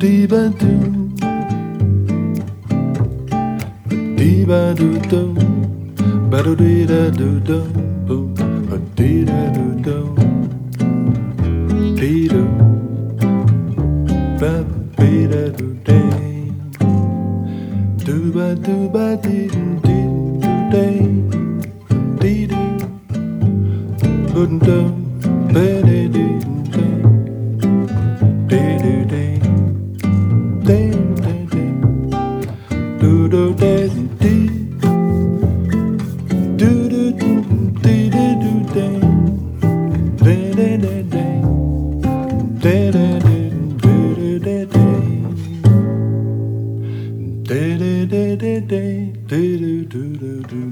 Dee ba doo. Dee ba doo doo. Ba doo dee da doo doo. Ba dee da doo doo. Dee doo. Ba dee da doo day. Doo ba doo ba dee dee doo day. Dee doo. Boo doo.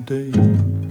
day.